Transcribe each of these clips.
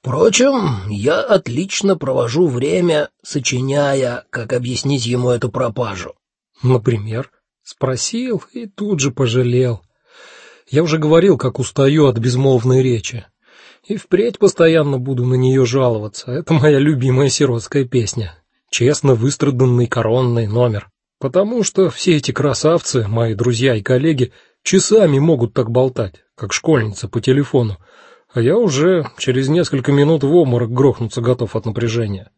Впрочем, я отлично провожу время, сочиняя, как объяснить ему эту пропажу. Например, спросил и тут же пожалел. Я уже говорил, как устаю от безмолвной речи. И впредь постоянно буду на нее жаловаться. Это моя любимая сиротская песня. Честно выстраданный коронный номер. Потому что все эти красавцы, мои друзья и коллеги, часами могут так болтать, как школьница по телефону, а я уже через несколько минут в обморок грохнуться готов от напряжения.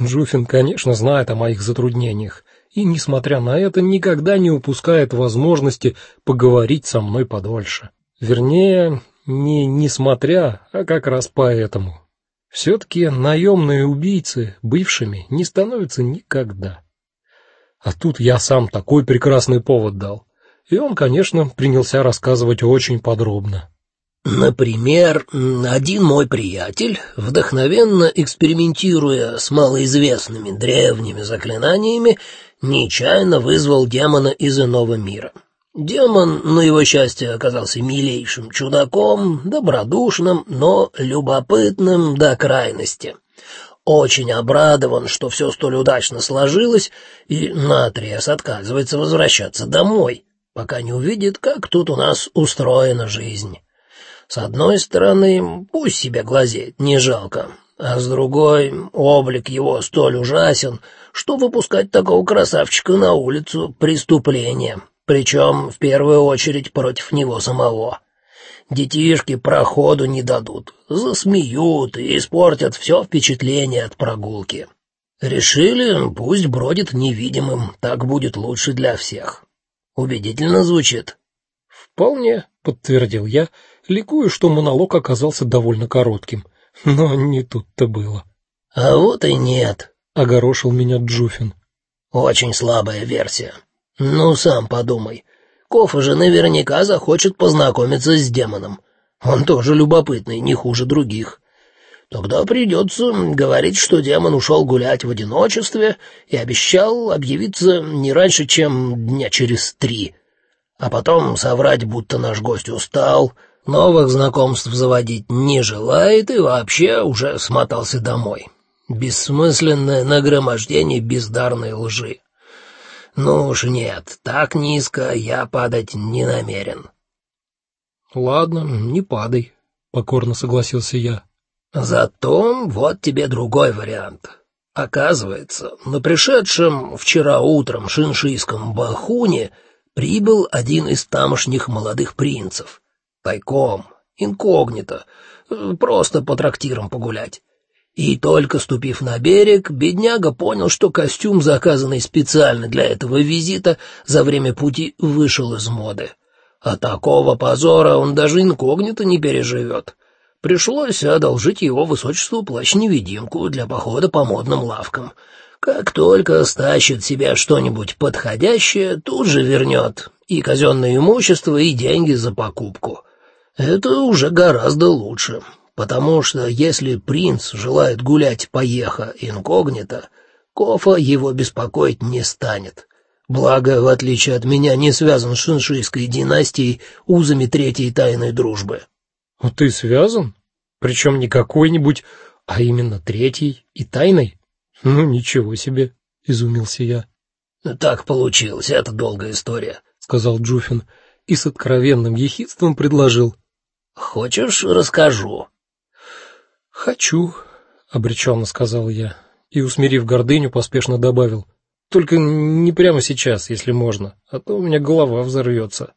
Джуфин, конечно, знает о моих затруднениях и, несмотря на это, никогда не упускает возможности поговорить со мной подольше. Вернее, не несмотря, а как раз поэтому. все таки наемные убийцы бывшими не становятся никогда. А тут я сам такой прекрасный повод дал. И он, конечно, принялся рассказывать очень подробно. Например, один мой приятель, вдохновенно экспериментируя с малоизвестными древними заклинаниями, нечаянно вызвал демона из иного мира. Демон, на его счастье, оказался милейшим чудаком, добродушным, но любопытным до крайности. Очень обрадован, что все столь удачно сложилось, и наотрез отказывается возвращаться домой, пока не увидит, как тут у нас устроена жизнь. С одной стороны, пусть себе глазеет, не жалко, а с другой, облик его столь ужасен, что выпускать такого красавчика на улицу — преступление, причем в первую очередь против него самого. Детишки проходу не дадут, засмеют и испортят все впечатление от прогулки. Решили, пусть бродит невидимым, так будет лучше для всех. Убедительно звучит. Вполне, подтвердил я, — ликуя, что монолог оказался довольно коротким. Но не тут-то было. А вот и нет, огорошил меня Джуфин. Очень слабая версия. Ну сам подумай. Кофа же наверняка захочет познакомиться с демоном. Он тоже любопытный, не хуже других. Тогда придется говорить, что демон ушел гулять в одиночестве и обещал объявиться не раньше, чем дня через три. А потом соврать, будто наш гость устал, Новых знакомств заводить не желает и вообще уже смотался домой. Бессмысленное нагромождение бездарной лжи. Ну уж нет, так низко я падать не намерен. Ладно, не падай, покорно согласился я. Зато вот тебе другой вариант. Оказывается, на пришедшем вчера утром шиншийском бахуне прибыл один из тамошних молодых принцев Тайком, инкогнито, э, просто по трактирам погулять. И только ступив на берег, бедняга понял, что костюм, заказанный специально для этого визита, за время пути вышел из моды. А такого позора он даже инкогнито не переживет. Пришлось одолжить его высочеству плащ-невидимку для похода по модным лавкам. Как только стащит себе что-нибудь подходящее, тут же вернет и казенное имущество, и деньги за покупку. Это уже гораздо лучше, потому что если принц желает гулять поеха инкогнито, Кофа его беспокоить не станет. Благо, в отличие от меня, не связан с шиншийской династией узами третьей тайной дружбы. А ты связан? Причем не какой-нибудь, а именно третьей и тайной? Ну ничего себе, изумился я. Так получилось, это долгая история, сказал Джуфин и с откровенным ехидством предложил: Хочешь, расскажу? Хочу, обреченно сказал я и, усмирив гордыню, поспешно добавил: только не прямо сейчас, если можно, а то у меня голова взорвется.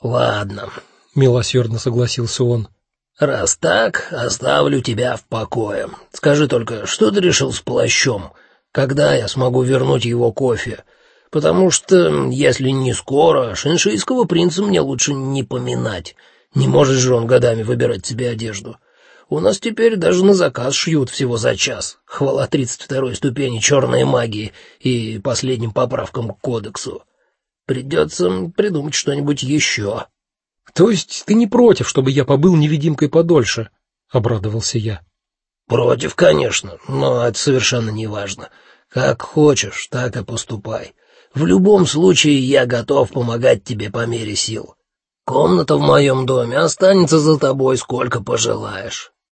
Ладно, милосердно согласился он. Раз так, оставлю тебя в покое. Скажи только, что ты решил с плащом? Когда я смогу вернуть его кофе? Потому что, если не скоро, шиншийского принца мне лучше не поминать. Не может же он годами выбирать себе одежду. У нас теперь даже на заказ шьют всего за час. Хвала тридцать второй ступени черной магии и последним поправкам к кодексу. Придется придумать что-нибудь еще. То есть ты не против, чтобы я побыл невидимкой подольше? обрадовался я. Против, конечно, но это совершенно не важно. Как хочешь, так и поступай. В любом случае я готов помогать тебе по мере сил. Комната в моем доме останется за тобой сколько пожелаешь.